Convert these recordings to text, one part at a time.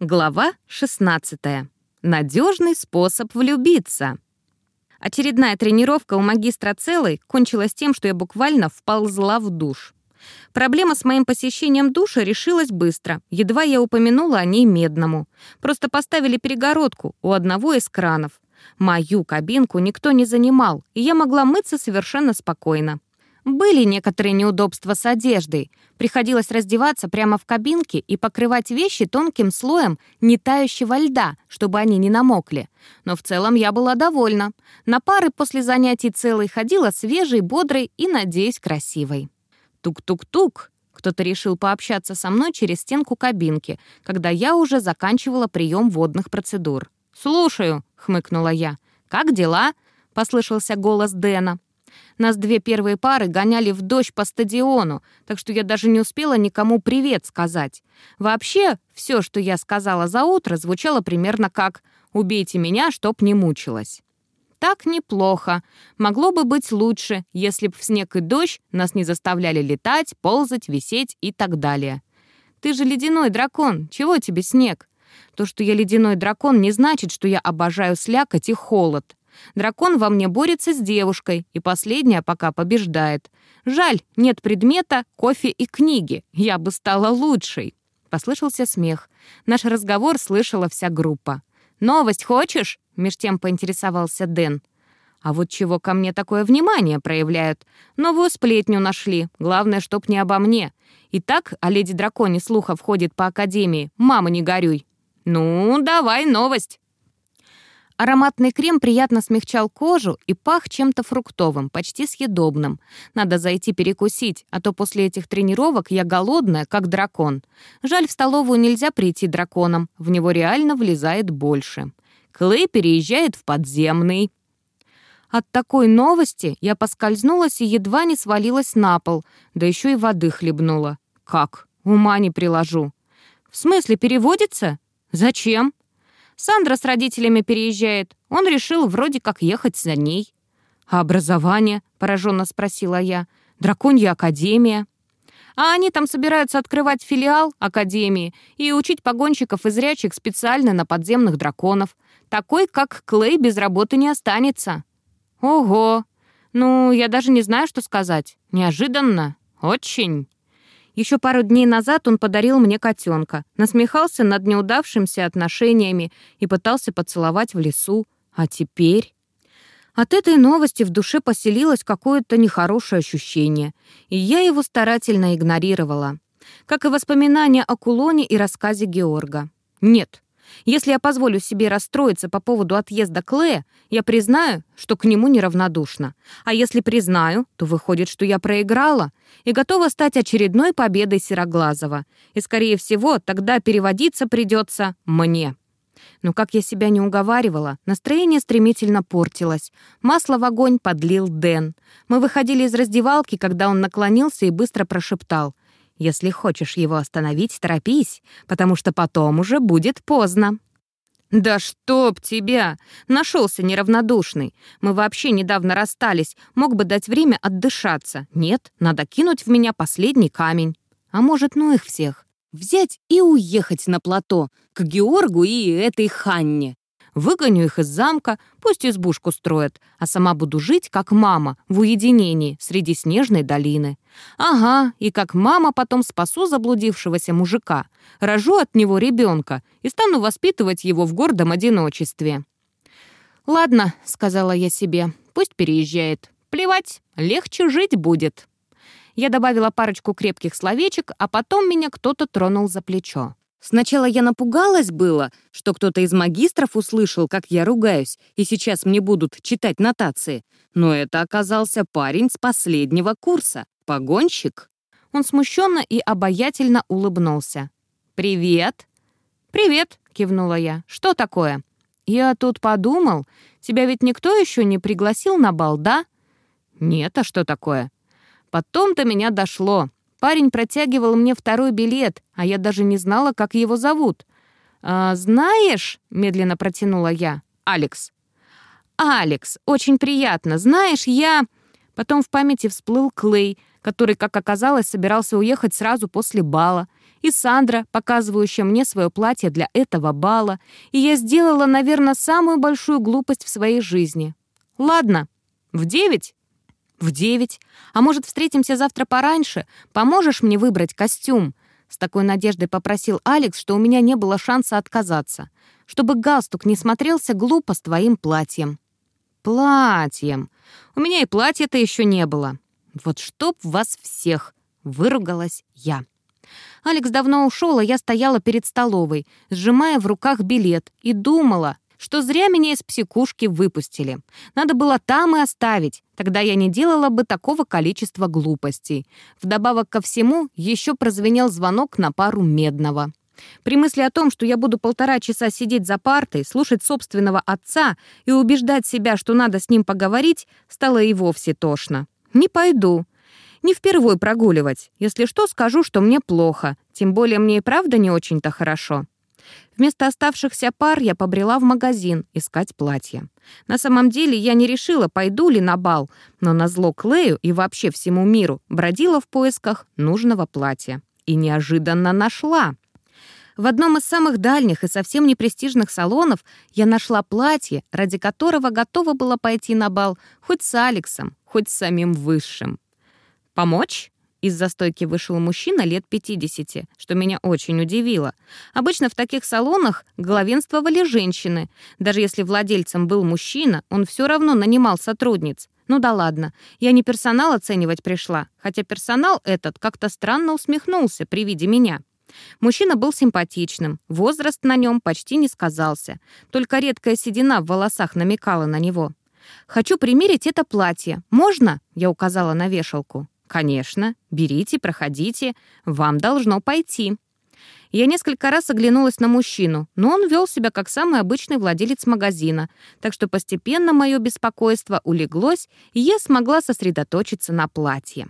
Глава 16. Надежный способ влюбиться. Очередная тренировка у магистра целой кончилась тем, что я буквально вползла в душ. Проблема с моим посещением душа решилась быстро, едва я упомянула о ней медному. Просто поставили перегородку у одного из кранов. Мою кабинку никто не занимал, и я могла мыться совершенно спокойно. Были некоторые неудобства с одеждой. Приходилось раздеваться прямо в кабинке и покрывать вещи тонким слоем нетающего льда, чтобы они не намокли. Но в целом я была довольна. На пары после занятий целой ходила свежей, бодрой и, надеюсь, красивой. Тук-тук-тук. Кто-то решил пообщаться со мной через стенку кабинки, когда я уже заканчивала прием водных процедур. «Слушаю», — хмыкнула я. «Как дела?» — послышался голос Дэна. Нас две первые пары гоняли в дождь по стадиону, так что я даже не успела никому привет сказать. Вообще, все, что я сказала за утро, звучало примерно как «убейте меня, чтоб не мучилась». Так неплохо. Могло бы быть лучше, если б в снег и дождь нас не заставляли летать, ползать, висеть и так далее. Ты же ледяной дракон, чего тебе снег? То, что я ледяной дракон, не значит, что я обожаю слякоть и холод. Дракон во мне борется с девушкой, и последняя пока побеждает. Жаль, нет предмета, кофе и книги. Я бы стала лучшей. Послышался смех. Наш разговор слышала вся группа. «Новость хочешь?» — меж тем поинтересовался Дэн. «А вот чего ко мне такое внимание проявляют? Новую сплетню нашли. Главное, чтоб не обо мне. И так о леди драконе слухов ходит по академии. Мама, не горюй». «Ну, давай новость». Ароматный крем приятно смягчал кожу и пах чем-то фруктовым, почти съедобным. Надо зайти перекусить, а то после этих тренировок я голодная, как дракон. Жаль, в столовую нельзя прийти драконом, в него реально влезает больше. Клей переезжает в подземный. От такой новости я поскользнулась и едва не свалилась на пол, да еще и воды хлебнула. Как? Ума не приложу. В смысле, переводится? Зачем? Сандра с родителями переезжает. Он решил вроде как ехать за ней. «А образование?» — пораженно спросила я. «Драконья академия». А они там собираются открывать филиал Академии и учить погонщиков и зрячих специально на подземных драконов. Такой, как Клей, без работы не останется. Ого! Ну, я даже не знаю, что сказать. Неожиданно. Очень. Еще пару дней назад он подарил мне котенка, насмехался над неудавшимися отношениями и пытался поцеловать в лесу. А теперь... От этой новости в душе поселилось какое-то нехорошее ощущение, и я его старательно игнорировала. Как и воспоминания о кулоне и рассказе Георга. Нет, если я позволю себе расстроиться по поводу отъезда Клея, я признаю, что к нему неравнодушна. А если признаю, то выходит, что я проиграла и готова стать очередной победой Сероглазова. И, скорее всего, тогда переводиться придется мне. Но как я себя не уговаривала, настроение стремительно портилось. Масло в огонь подлил Дэн. Мы выходили из раздевалки, когда он наклонился и быстро прошептал — если хочешь его остановить, торопись, потому что потом уже будет поздно». «Да чтоб тебя! Нашелся неравнодушный. Мы вообще недавно расстались, мог бы дать время отдышаться. Нет, надо кинуть в меня последний камень. А может, ну их всех. Взять и уехать на плато, к Георгу и этой Ханне. Выгоню их из замка, пусть избушку строят, а сама буду жить, как мама, в уединении, среди снежной долины. Ага, и как мама потом спасу заблудившегося мужика, рожу от него ребенка и стану воспитывать его в гордом одиночестве. «Ладно», — сказала я себе, — «пусть переезжает. Плевать, легче жить будет». Я добавила парочку крепких словечек, а потом меня кто-то тронул за плечо. Сначала я напугалась было, что кто-то из магистров услышал, как я ругаюсь, и сейчас мне будут читать нотации. Но это оказался парень с последнего курса, погонщик. Он смущенно и обаятельно улыбнулся. «Привет!» «Привет!» — кивнула я. «Что такое?» «Я тут подумал, тебя ведь никто еще не пригласил на бал, да?» «Нет, а что такое?» Потом до меня дошло. Парень протягивал мне второй билет, а я даже не знала, как его зовут. «А, «Знаешь», — медленно протянула я, — «Алекс». «Алекс, очень приятно. Знаешь, я...» Потом в памяти всплыл Клей, который, как оказалось, собирался уехать сразу после бала. и Сандра, показывающая мне свое платье для этого бала, и я сделала, наверное, самую большую глупость в своей жизни. Ладно, в девять? В девять. А может, встретимся завтра пораньше? Поможешь мне выбрать костюм? С такой надеждой попросил Алекс, что у меня не было шанса отказаться. Чтобы галстук не смотрелся глупо с твоим платьем. Платьем. У меня и платья-то еще не было. Вот чтоб вас всех, выругалась я. Алекс давно ушел, а я стояла перед столовой, сжимая в руках билет, и думала, что зря меня из психушки выпустили. Надо было там и оставить, тогда я не делала бы такого количества глупостей. Вдобавок ко всему, еще прозвенел звонок на пару медного. При мысли о том, что я буду полтора часа сидеть за партой, слушать собственного отца и убеждать себя, что надо с ним поговорить, стало и вовсе тошно. «Не пойду. Не впервой прогуливать. Если что, скажу, что мне плохо. Тем более мне и правда не очень-то хорошо». Вместо оставшихся пар я побрела в магазин искать платье. На самом деле я не решила, пойду ли на бал, но на зло Клею и вообще всему миру бродила в поисках нужного платья. И неожиданно нашла. В одном из самых дальних и совсем непрестижных салонов я нашла платье, ради которого готова была пойти на бал хоть с Алексом, хоть с самим Высшим. «Помочь?» Из-за стойки вышел мужчина лет 50, что меня очень удивило. Обычно в таких салонах главенствовали женщины. Даже если владельцем был мужчина, он все равно нанимал сотрудниц. Ну да ладно, я не персонал оценивать пришла, хотя персонал этот как-то странно усмехнулся при виде меня. Мужчина был симпатичным, возраст на нем почти не сказался, только редкая седина в волосах намекала на него. «Хочу примерить это платье. Можно?» — я указала на вешалку. «Конечно. Берите, проходите. Вам должно пойти». Я несколько раз оглянулась на мужчину, но он вел себя как самый обычный владелец магазина, так что постепенно мое беспокойство улеглось, и я смогла сосредоточиться на платье.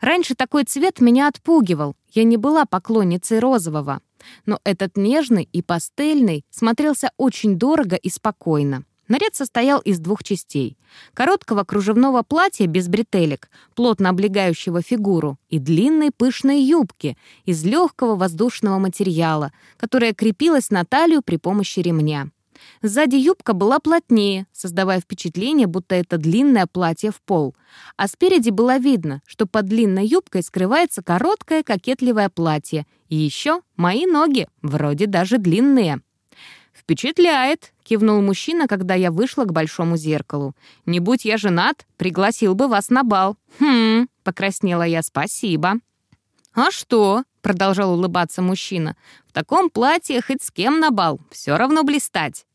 Раньше такой цвет меня отпугивал, я не была поклонницей розового, но этот нежный и пастельный смотрелся очень дорого и спокойно. Наряд состоял из двух частей. Короткого кружевного платья без бретелек, плотно облегающего фигуру, и длинной пышной юбки из легкого воздушного материала, которая крепилась на талию при помощи ремня. Сзади юбка была плотнее, создавая впечатление, будто это длинное платье в пол. А спереди было видно, что под длинной юбкой скрывается короткое кокетливое платье. И еще мои ноги, вроде даже длинные. «Впечатляет», — кивнул мужчина, когда я вышла к большому зеркалу. «Не будь я женат, пригласил бы вас на бал». «Хм», — покраснела я, «спасибо». «А что?» — продолжал улыбаться мужчина. «В таком платье хоть с кем на бал, все равно блистать».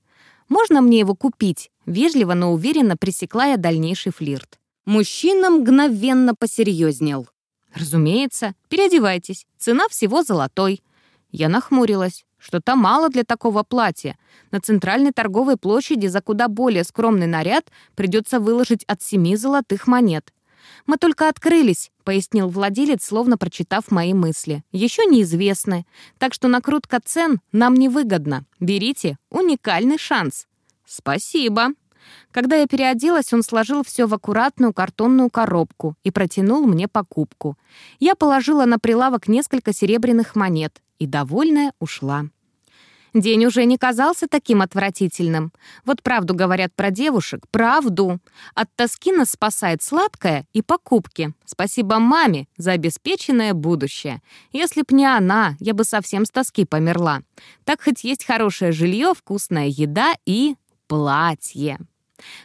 «Можно мне его купить?» — вежливо, но уверенно пресекла я дальнейший флирт. Мужчина мгновенно посерьезнел. «Разумеется, переодевайтесь. Цена всего золотой». Я нахмурилась. Что-то мало для такого платья. На центральной торговой площади за куда более скромный наряд придется выложить от семи золотых монет. «Мы только открылись», — пояснил владелец, словно прочитав мои мысли. «Еще неизвестны. Так что накрутка цен нам невыгодна. Берите, уникальный шанс». «Спасибо». Когда я переоделась, он сложил все в аккуратную картонную коробку и протянул мне покупку. Я положила на прилавок несколько серебряных монет и, довольная, ушла. День уже не казался таким отвратительным. Вот правду говорят про девушек, правду. От тоски нас спасает сладкое и покупки. Спасибо маме за обеспеченное будущее. Если б не она, я бы совсем с тоски померла. Так хоть есть хорошее жилье, вкусная еда и платье.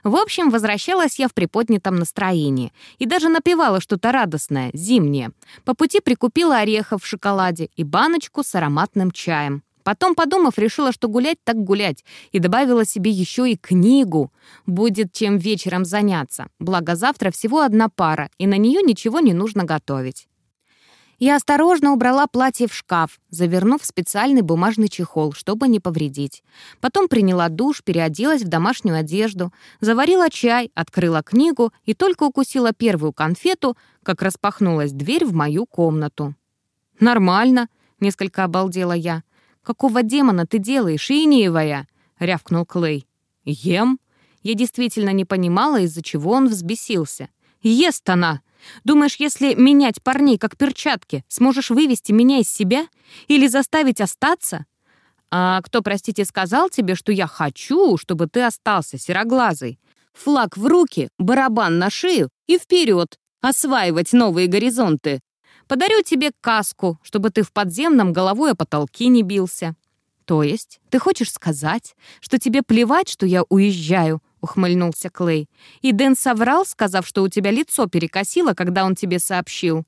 В общем, возвращалась я в приподнятом настроении и даже напевала что-то радостное, зимнее. По пути прикупила орехов в шоколаде и баночку с ароматным чаем. Потом, подумав, решила, что гулять так гулять, и добавила себе еще и книгу. Будет чем вечером заняться. Благо завтра всего одна пара, и на нее ничего не нужно готовить. Я осторожно убрала платье в шкаф, завернув в специальный бумажный чехол, чтобы не повредить. Потом приняла душ, переоделась в домашнюю одежду, заварила чай, открыла книгу и только укусила первую конфету, как распахнулась дверь в мою комнату. «Нормально», — несколько обалдела я. «Какого демона ты делаешь, Иниевая?» — рявкнул Клей. «Ем?» Я действительно не понимала, из-за чего он взбесился. «Ест она!» Думаешь, если менять парней как перчатки, сможешь вывести меня из себя или заставить остаться? А кто, простите, сказал тебе, что я хочу, чтобы ты остался сероглазый? Флаг в руки, барабан на шею и вперед, осваивать новые горизонты. Подарю тебе каску, чтобы ты в подземном головой о потолки не бился. То есть ты хочешь сказать, что тебе плевать, что я уезжаю, — ухмыльнулся Клей. «И Дэн соврал, сказав, что у тебя лицо перекосило, когда он тебе сообщил».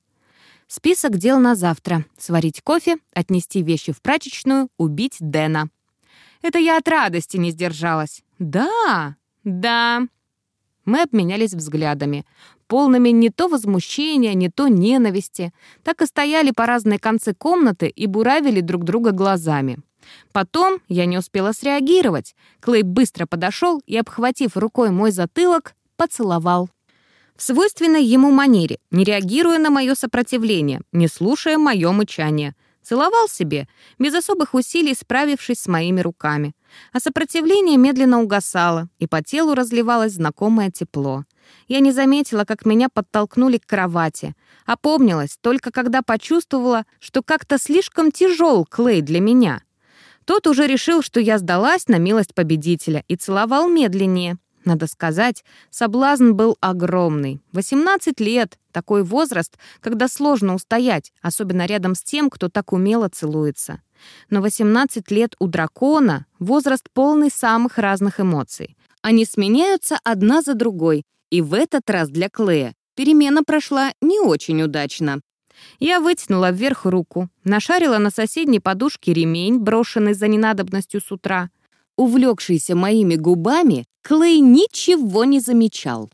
Список дел на завтра. Сварить кофе, отнести вещи в прачечную, убить Дэна. Это я от радости не сдержалась. «Да, да». Мы обменялись взглядами, полными не то возмущения, не то ненависти. Так и стояли по разные концы комнаты и буравили друг друга глазами. Потом я не успела среагировать. Клей быстро подошел и, обхватив рукой мой затылок, поцеловал. В свойственной ему манере, не реагируя на мое сопротивление, не слушая мое мычание. Целовал себе, без особых усилий справившись с моими руками. А сопротивление медленно угасало, и по телу разливалось знакомое тепло. Я не заметила, как меня подтолкнули к кровати. Опомнилась только когда почувствовала, что как-то слишком тяжел Клей для меня — тот уже решил, что я сдалась на милость победителя и целовал медленнее. Надо сказать, соблазн был огромный. 18 лет — такой возраст, когда сложно устоять, особенно рядом с тем, кто так умело целуется. Но 18 лет у дракона — возраст полный самых разных эмоций. Они сменяются одна за другой, и в этот раз для Клея перемена прошла не очень удачно. Я вытянула вверх руку, нашарила на соседней подушке ремень, брошенный за ненадобностью с утра. Увлекшийся моими губами, Клей ничего не замечал.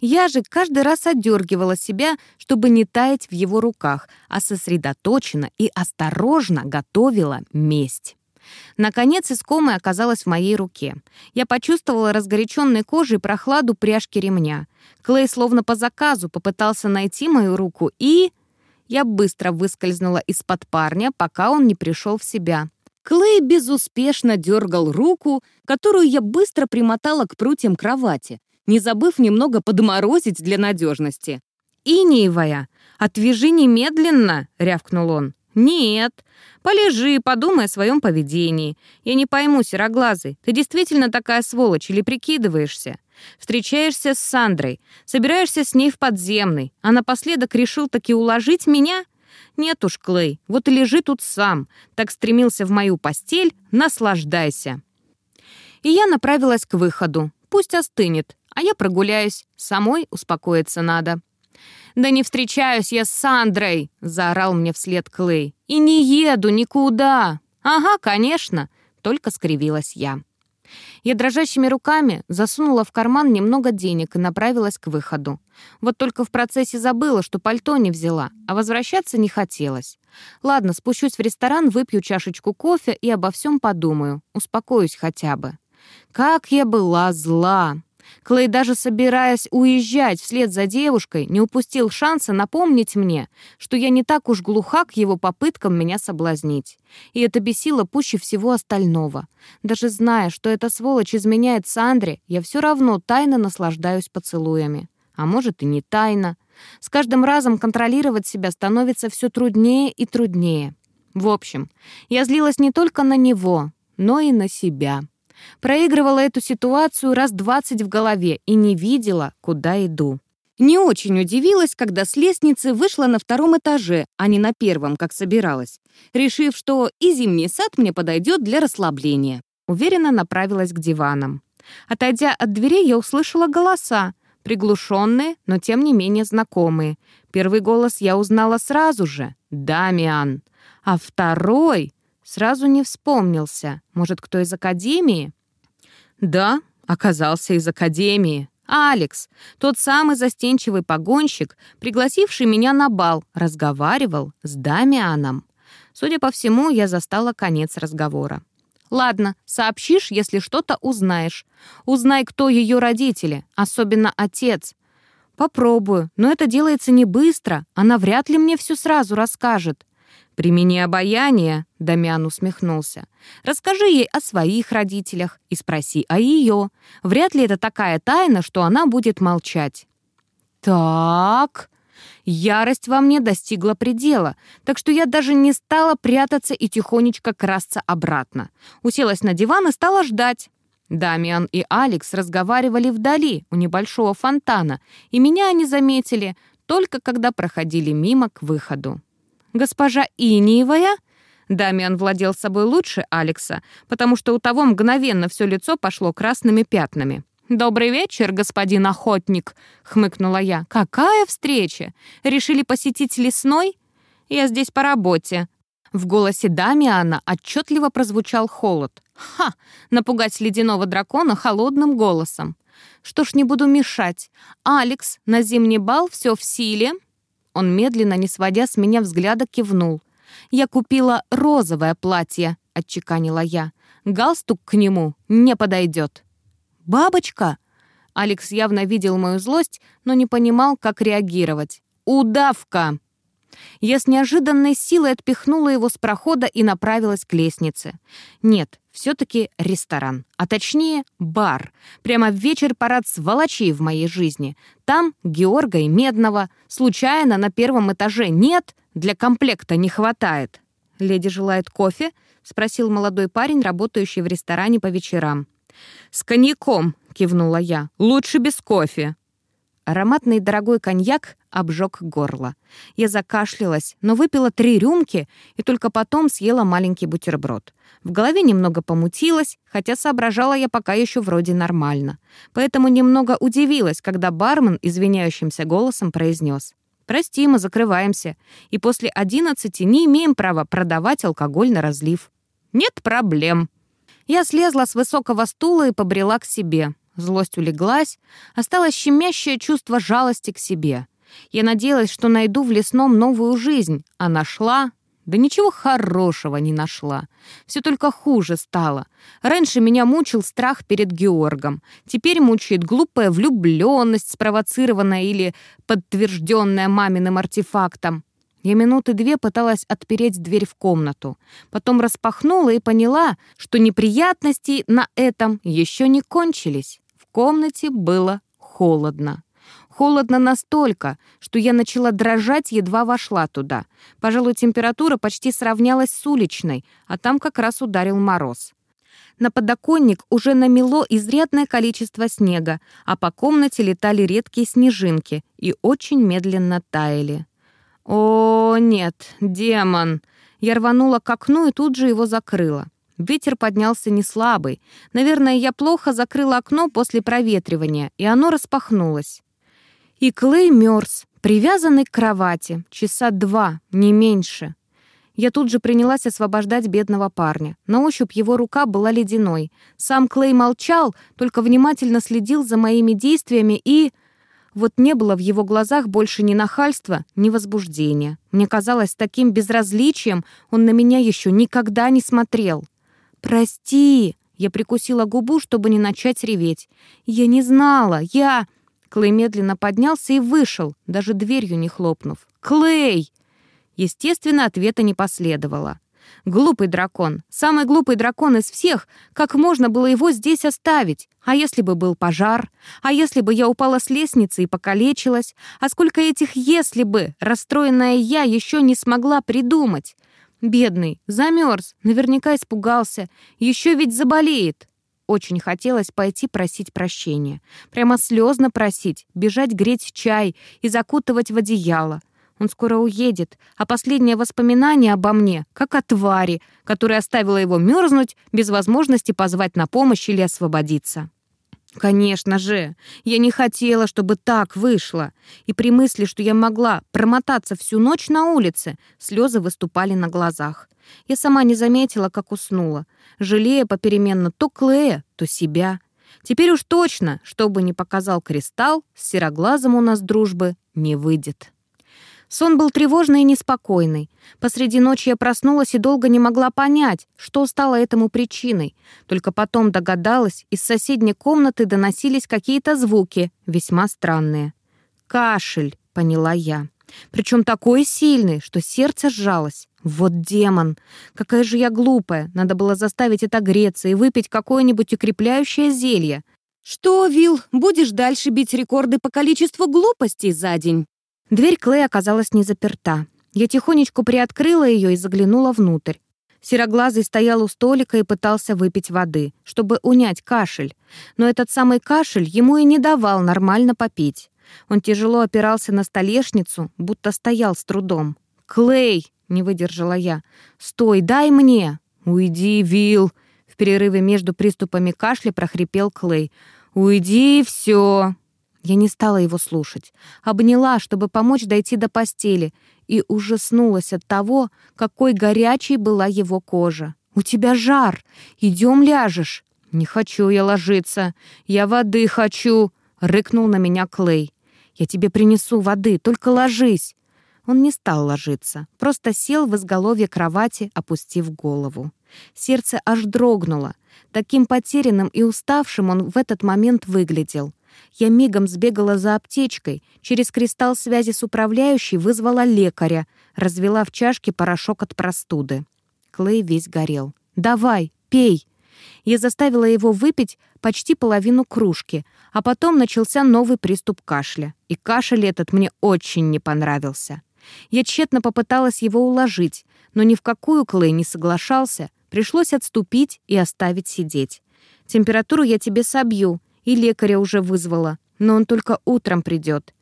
Я же каждый раз отдергивала себя, чтобы не таять в его руках, а сосредоточенно и осторожно готовила месть. Наконец искомая оказалась в моей руке. Я почувствовала разгоряченной кожей прохладу пряжки ремня. Клей словно по заказу попытался найти мою руку и... Я быстро выскользнула из-под парня, пока он не пришел в себя. Клей безуспешно дергал руку, которую я быстро примотала к прутьям кровати, не забыв немного подморозить для надежности. «Инеевая, отвяжи немедленно!» — рявкнул он. «Нет. Полежи, подумай о своем поведении. Я не пойму, сероглазый, ты действительно такая сволочь или прикидываешься? Встречаешься с Сандрой, собираешься с ней в подземный, а напоследок решил таки уложить меня? Нет уж, Клей, вот и лежи тут сам. Так стремился в мою постель, наслаждайся. И я направилась к выходу. Пусть остынет, а я прогуляюсь. Самой успокоиться надо. «Да не встречаюсь я с Сандрой!» — заорал мне вслед Клей. «И не еду никуда!» «Ага, конечно!» — только скривилась я. Я дрожащими руками засунула в карман немного денег и направилась к выходу. Вот только в процессе забыла, что пальто не взяла, а возвращаться не хотелось. Ладно, спущусь в ресторан, выпью чашечку кофе и обо всем подумаю. Успокоюсь хотя бы. Как я была зла! Клей, даже собираясь уезжать вслед за девушкой, не упустил шанса напомнить мне, что я не так уж глуха к его попыткам меня соблазнить. И это бесило пуще всего остального. Даже зная, что эта сволочь изменяет Сандре, я все равно тайно наслаждаюсь поцелуями. А может и не тайно. С каждым разом контролировать себя становится все труднее и труднее. В общем, я злилась не только на него, но и на себя. Проигрывала эту ситуацию раз двадцать в голове и не видела, куда иду. Не очень удивилась, когда с лестницы вышла на втором этаже, а не на первом, как собиралась, решив, что и зимний сад мне подойдет для расслабления. Уверенно направилась к диванам. Отойдя от дверей, я услышала голоса, приглушенные, но тем не менее знакомые. Первый голос я узнала сразу же — Дамиан. А второй Сразу не вспомнился. Может, кто из академии? Да, оказался из академии. Алекс, тот самый застенчивый погонщик, пригласивший меня на бал, разговаривал с Дамианом. Судя по всему, я застала конец разговора. «Ладно, сообщишь, если что-то узнаешь. Узнай, кто ее родители, особенно отец. Попробую, но это делается не быстро. Она вряд ли мне все сразу расскажет. «Примени обаяние», — Дамиан усмехнулся. «Расскажи ей о своих родителях и спроси о ее. Вряд ли это такая тайна, что она будет молчать». «Так...» Ярость во мне достигла предела, так что я даже не стала прятаться и тихонечко красться обратно. Уселась на диван и стала ждать. Дамиан и Алекс разговаривали вдали, у небольшого фонтана, и меня они заметили, только когда проходили мимо к выходу. «Госпожа Иниевая?» Дамиан владел собой лучше Алекса, потому что у того мгновенно все лицо пошло красными пятнами. «Добрый вечер, господин охотник», — хмыкнула я. «Какая встреча? Решили посетить лесной? Я здесь по работе». В голосе Дамиана отчетливо прозвучал холод. «Ха! Напугать ледяного дракона холодным голосом. Что ж, не буду мешать. Алекс, на зимний бал все в силе?» Он медленно, не сводя с меня взгляда, кивнул. «Я купила розовое платье», — отчеканила я. «Галстук к нему не подойдет». «Бабочка?» Алекс явно видел мою злость, но не понимал, как реагировать. «Удавка!» Я с неожиданной силой отпихнула его с прохода и направилась к лестнице. Нет, все-таки ресторан, а точнее бар. Прямо в вечер парад сволочей в моей жизни. Там Георга и Медного. Случайно на первом этаже нет, для комплекта не хватает. «Леди желает кофе?» — спросил молодой парень, работающий в ресторане по вечерам. «С коньяком», — кивнула я. «Лучше без кофе». Ароматный дорогой коньяк обжег горло. Я закашлялась, но выпила три рюмки и только потом съела маленький бутерброд. В голове немного помутилось, хотя соображала я пока еще вроде нормально. Поэтому немного удивилась, когда бармен извиняющимся голосом произнес. «Прости, мы закрываемся, и после одиннадцати не имеем права продавать алкоголь на разлив». «Нет проблем», я слезла с высокого стула и побрела к себе. Злость улеглась, осталось щемящее чувство жалости к себе. Я надеялась, что найду в лесном новую жизнь, а нашла... Да ничего хорошего не нашла. Все только хуже стало. Раньше меня мучил страх перед Георгом. Теперь мучает глупая влюбленность, спровоцированная или подтвержденная маминым артефактом. Я минуты две пыталась отпереть дверь в комнату. Потом распахнула и поняла, что неприятности на этом еще не кончились. Комнате было холодно. Холодно настолько, что я начала дрожать, едва вошла туда. Пожалуй, температура почти сравнялась с уличной, а там как раз ударил мороз. На подоконник уже намело изрядное количество снега, а по комнате летали редкие снежинки и очень медленно таяли. «О, нет, демон!» Я рванула к окну и тут же его закрыла. Ветер поднялся не слабый. Наверное, я плохо закрыла окно после проветривания, и оно распахнулось. И Клей мерз, привязанный к кровати, часа два, не меньше. Я тут же принялась освобождать бедного парня. На ощупь его рука была ледяной. Сам Клей молчал, только внимательно следил за моими действиями и... Вот не было в его глазах больше ни нахальства, ни возбуждения. Мне казалось, таким безразличием он на меня еще никогда не смотрел. «Прости!» Я прикусила губу, чтобы не начать реветь. «Я не знала! Я...» Клей медленно поднялся и вышел, даже дверью не хлопнув. «Клей!» Естественно, ответа не последовало. Глупый дракон, самый глупый дракон из всех, как можно было его здесь оставить? А если бы был пожар? А если бы я упала с лестницы и покалечилась? А сколько этих «если бы» расстроенная я еще не смогла придумать? Бедный, замерз, наверняка испугался, еще ведь заболеет. Очень хотелось пойти просить прощения. Прямо слезно просить, бежать греть чай и закутывать в одеяло. Он скоро уедет, а последнее воспоминание обо мне, как о твари, которая оставила его мерзнуть без возможности позвать на помощь или освободиться. Конечно же, я не хотела, чтобы так вышло. И при мысли, что я могла промотаться всю ночь на улице, слезы выступали на глазах. Я сама не заметила, как уснула, жалея попеременно то Клея, то себя. Теперь уж точно, что бы ни показал кристалл, с сероглазом у нас дружбы не выйдет. Сон был тревожный и неспокойный. Посреди ночи я проснулась и долго не могла понять, что стало этому причиной. Только потом догадалась, из соседней комнаты доносились какие-то звуки, весьма странные. «Кашель», — поняла я. Причем такой сильный, что сердце сжалось. Вот демон! Какая же я глупая! Надо было заставить это греться и выпить какое-нибудь укрепляющее зелье. «Что, Вил, будешь дальше бить рекорды по количеству глупостей за день?» Дверь Клей оказалась не заперта. Я тихонечку приоткрыла ее и заглянула внутрь. Сероглазый стоял у столика и пытался выпить воды, чтобы унять кашель. Но этот самый кашель ему и не давал нормально попить. Он тяжело опирался на столешницу, будто стоял с трудом. «Клей!» — не выдержала я. «Стой, дай мне!» «Уйди, Вил!» В перерыве между приступами кашля прохрипел Клей. «Уйди, все!» Я не стала его слушать. Обняла, чтобы помочь дойти до постели, и ужаснулась от того, какой горячей была его кожа. «У тебя жар! Идем ляжешь!» «Не хочу я ложиться! Я воды хочу!» — рыкнул на меня Клей. «Я тебе принесу воды, только ложись!» Он не стал ложиться, просто сел в изголовье кровати, опустив голову. Сердце аж дрогнуло. Таким потерянным и уставшим он в этот момент выглядел. Я мигом сбегала за аптечкой, через кристалл связи с управляющей вызвала лекаря, развела в чашке порошок от простуды. Клей весь горел. «Давай, пей!» Я заставила его выпить почти половину кружки, а потом начался новый приступ кашля. И кашель этот мне очень не понравился. Я тщетно попыталась его уложить, но ни в какую Клей не соглашался. Пришлось отступить и оставить сидеть. «Температуру я тебе собью», и лекаря уже вызвала, но он только утром придет.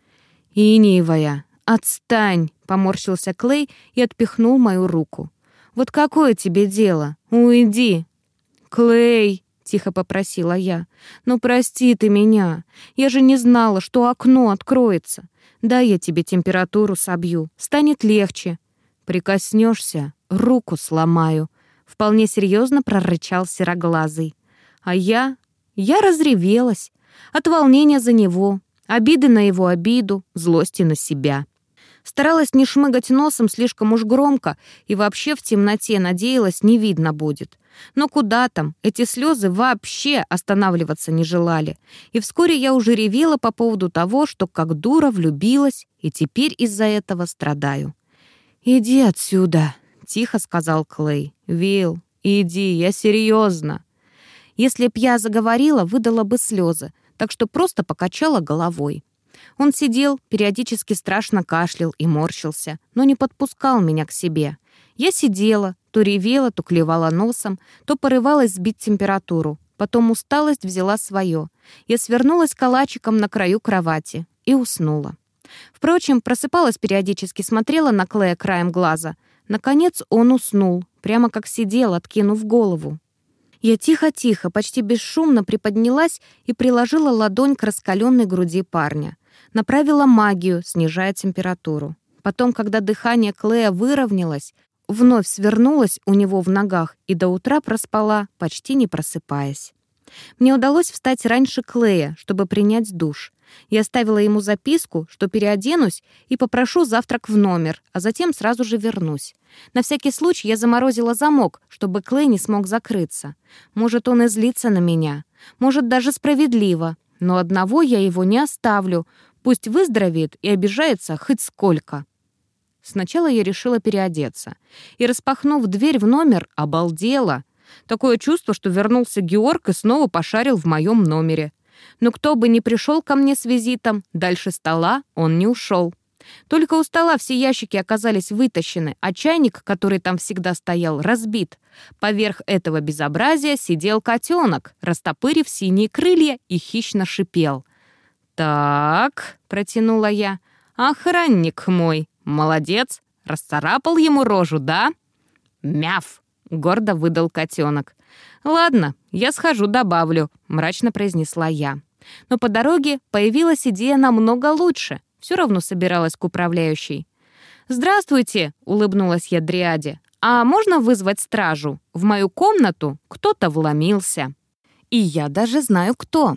«Иниевая, отстань!» — поморщился Клей и отпихнул мою руку. «Вот какое тебе дело? Уйди!» «Клей!» — тихо попросила я. «Ну прости ты меня. Я же не знала, что окно откроется. Да, я тебе температуру собью. Станет легче. Прикоснешься, руку сломаю», — вполне серьезно прорычал сероглазый. А я я разревелась. От волнения за него, обиды на его обиду, злости на себя. Старалась не шмыгать носом слишком уж громко и вообще в темноте надеялась, не видно будет. Но куда там, эти слезы вообще останавливаться не желали. И вскоре я уже ревела по поводу того, что как дура влюбилась, и теперь из-за этого страдаю. «Иди отсюда», — тихо сказал Клей. «Вилл, иди, я серьезно. Если б я заговорила, выдала бы слезы, так что просто покачала головой. Он сидел, периодически страшно кашлял и морщился, но не подпускал меня к себе. Я сидела, то ревела, то клевала носом, то порывалась сбить температуру. Потом усталость взяла свое. Я свернулась калачиком на краю кровати и уснула. Впрочем, просыпалась периодически, смотрела на Клея краем глаза. Наконец он уснул, прямо как сидел, откинув голову. Я тихо-тихо, почти бесшумно приподнялась и приложила ладонь к раскаленной груди парня. Направила магию, снижая температуру. Потом, когда дыхание Клея выровнялось, вновь свернулась у него в ногах и до утра проспала, почти не просыпаясь. Мне удалось встать раньше Клея, чтобы принять душ. Я оставила ему записку, что переоденусь и попрошу завтрак в номер, а затем сразу же вернусь. На всякий случай я заморозила замок, чтобы Клей не смог закрыться. Может, он и злится на меня. Может, даже справедливо. Но одного я его не оставлю. Пусть выздоровеет и обижается хоть сколько. Сначала я решила переодеться. И, распахнув дверь в номер, обалдела. Такое чувство, что вернулся Георг и снова пошарил в моем номере. Но кто бы ни пришел ко мне с визитом, дальше стола он не ушел. Только у стола все ящики оказались вытащены, а чайник, который там всегда стоял, разбит. Поверх этого безобразия сидел котенок, растопырив синие крылья и хищно шипел. «Так», — протянула я, — «охранник мой, молодец, расцарапал ему рожу, да?» «Мяв», — гордо выдал котенок. «Ладно, я схожу добавлю», — мрачно произнесла я. Но по дороге появилась идея намного лучше. Все равно собиралась к управляющей. «Здравствуйте!» — улыбнулась я Дриаде. «А можно вызвать стражу? В мою комнату кто-то вломился». И я даже знаю, кто.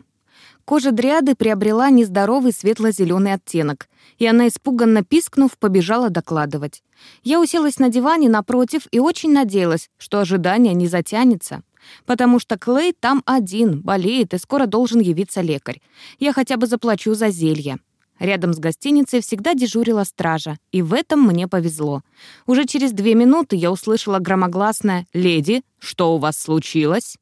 Кожа Дриады приобрела нездоровый светло-зеленый оттенок, и она, испуганно пискнув, побежала докладывать. Я уселась на диване напротив и очень надеялась, что ожидание не затянется. Потому что Клей там один, болеет, и скоро должен явиться лекарь. Я хотя бы заплачу за зелье. Рядом с гостиницей всегда дежурила стража, и в этом мне повезло. Уже через две минуты я услышала громогласное «Леди, что у вас случилось?»